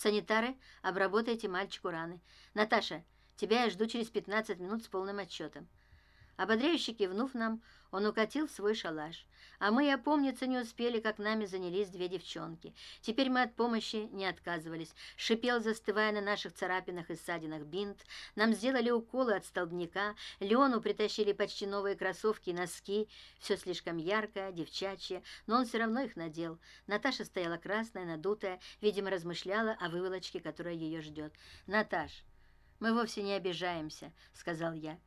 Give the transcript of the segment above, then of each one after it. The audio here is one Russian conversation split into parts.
санитары обработайте мальчику раны. Наташа тебя я жду через пятнадцать минут с полным отчетом ободряюще кивнув нам он укатил свой шалаш. А мы и опомниться не успели как нами занялись две девчонки. Теперь мы от помощи не отказывались. Шипел застывая на наших царапинах и ссадинах бинт. Нам сделали уколы от столбняка. Леону притащили почти новые кроссовки и носки. Все слишком яркое девчачье но он все равно их надел. Наташа стояла красная надутая видимо размышляла о выволочке которая ее ждет наташ мы вовсе не обижаемся сказал я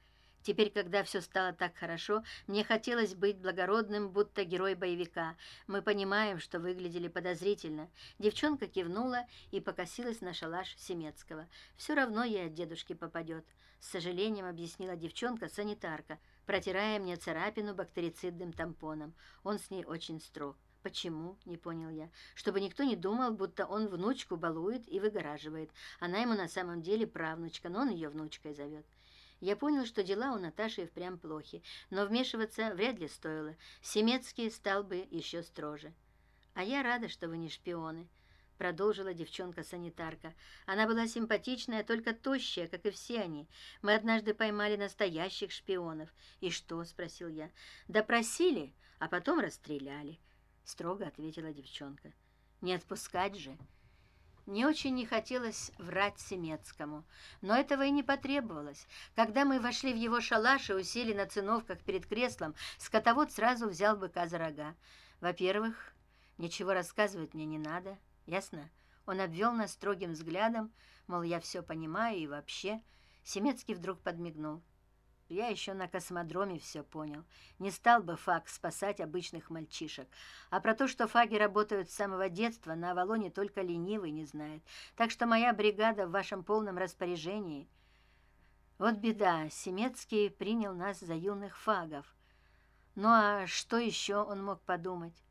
Теперь, когда все стало так хорошо, мне хотелось быть благородным, будто герой боевика. Мы понимаем, что выглядели подозрительно. Девчонка кивнула и покосилась на шалаш Семецкого. Все равно ей от дедушки попадет. С сожалением объяснила девчонка санитарка, протирая мне царапину бактерицидным тампоном. Он с ней очень строг. Почему? Не понял я. Чтобы никто не думал, будто он внучку балует и выгораживает. Она ему на самом деле правнучка, но он ее внучкой зовет. Я понял, что дела у Наташи впрямь плохи, но вмешиваться вряд ли стоило. Семецкий стал бы еще строже. «А я рада, что вы не шпионы», — продолжила девчонка-санитарка. Она была симпатичная, только тощая, как и все они. Мы однажды поймали настоящих шпионов. «И что?» — спросил я. «Допросили, а потом расстреляли», — строго ответила девчонка. «Не отпускать же». Не очень не хотелось врать Семецкому, но этого и не потребовалось. Когда мы вошли в его шалаш и усели на циновках перед креслом, скотовод сразу взял быка за рога. Во-первых, ничего рассказывать мне не надо, ясно? Он обвел нас строгим взглядом, мол, я все понимаю и вообще. Семецкий вдруг подмигнул. Я еще на космодроме все понял. Не стал бы фаг спасать обычных мальчишек. А про то, что фаги работают с самого детства, на Авалоне только ленивый не знает. Так что моя бригада в вашем полном распоряжении. Вот беда, Семецкий принял нас за юных фагов. Ну а что еще он мог подумать?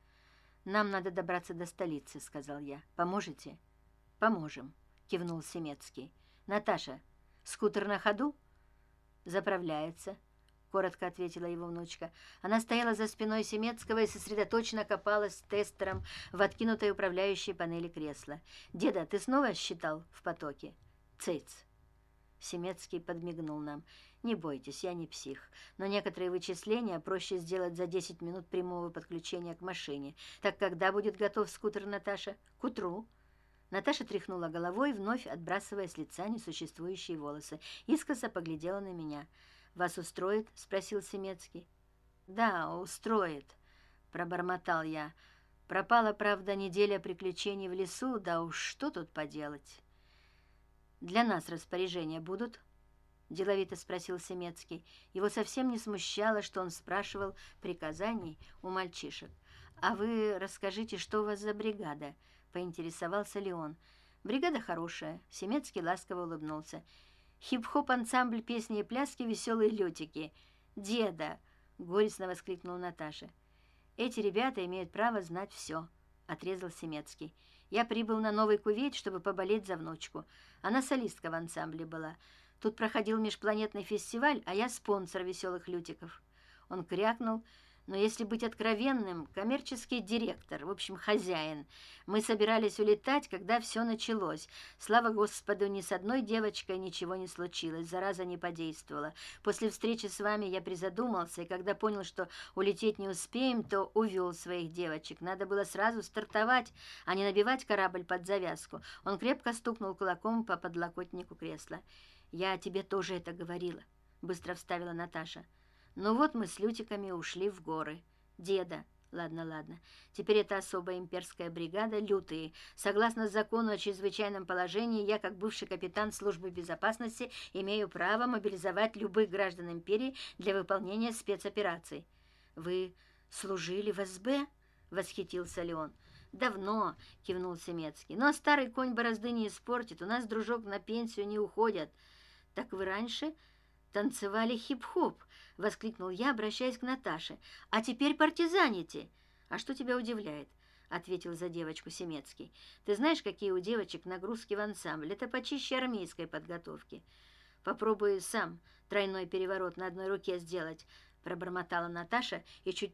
«Нам надо добраться до столицы», — сказал я. «Поможете?» «Поможем», — кивнул Семецкий. «Наташа, скутер на ходу?» Заправляется коротко ответила его внучка. Она стояла за спиной семецкого и сосредоточенно копалась тестером в откинутой управляющей панели кресла деда ты снова считал в потоке цыц. Семецкий подмигнул нам не бойтесь я не псих но некоторые вычисления проще сделать за десять минут прямого подключения к машине. Так когда будет готов скутер наташа к утру наташа тряхнула головой вновь отбрасывая с лица несуществующие волосы. Искоса поглядела на меня. Вас устроит спросил семецкий. Да устроит пробормотал я. Пропала правда неделя приключений в лесу. Да уж что тут поделать? Для нас распоряжения будут деловито спросил семецкий. Его совсем не смущало что он спрашивал приказаний у мальчишек. А вы расскажите что у вас за бригада поинтересовался ли он. Бригада хорошая семецкий ласково улыбнулся. Хип-хоп ансамбль песни и пляски веселые летики. Деда горестно воскликнул наташа. Эти ребята имеют право знать все отрезал семецкий. Я прибыл на новый кувейт чтобы поболеть за внучку. Она солистка в ансамбле была. Тут проходил межпланетный фестиваль а я спонсор веселых лютиков он крякнул но если быть откровенным коммерческий директор в общем хозяин. Мы собирались улетать когда все началось. Слава господу ни с одной девочкой ничего не случилось зараза не подействовала. После встречи с вами я призадумался и когда понял что улететь не успеем то увел своих девочек. Надо было сразу стартовать а не набивать корабль под завязку. Он крепко стукнул кулаком по подлокотнику кресла. Я тебе тоже это говорила быстро вставила наташа ну вот мы с лютиками ушли в горы. Деда. Ладно ладно. Теперь это особая имперская бригада лютые. Согласно закону о чрезвычайном положении я как бывший капитан службы безопасности имею право мобилизовать любых граждан империи для выполнения спецопераций. Вы служили в сб? Восхитился ли он давно кивнул семецкий. Но старый конь борозды не испортит. У нас дружок на пенсию не уходят. Так вы раньше танцевали хип-хоп воскликнул я обращаясь к наташе а теперь партизаните а что тебя удивляет ответил за девочку семецкий ты знаешь какие у девочек нагрузки в ансамбль это почище армейской подготовки попробуй сам тройной переворот на одной руке сделать пробормотала наташа и чуть